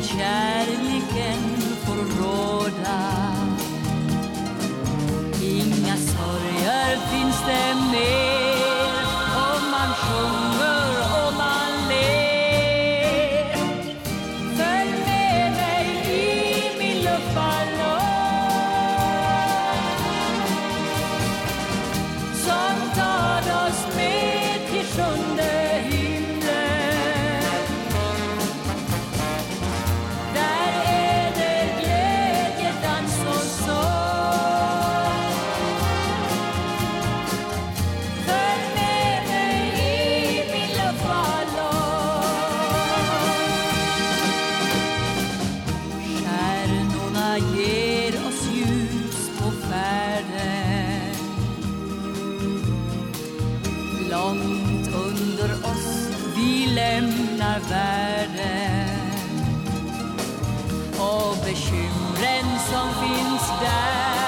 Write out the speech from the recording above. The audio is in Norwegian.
Yeah. under oss vi lemner verden Og bekymren som finns der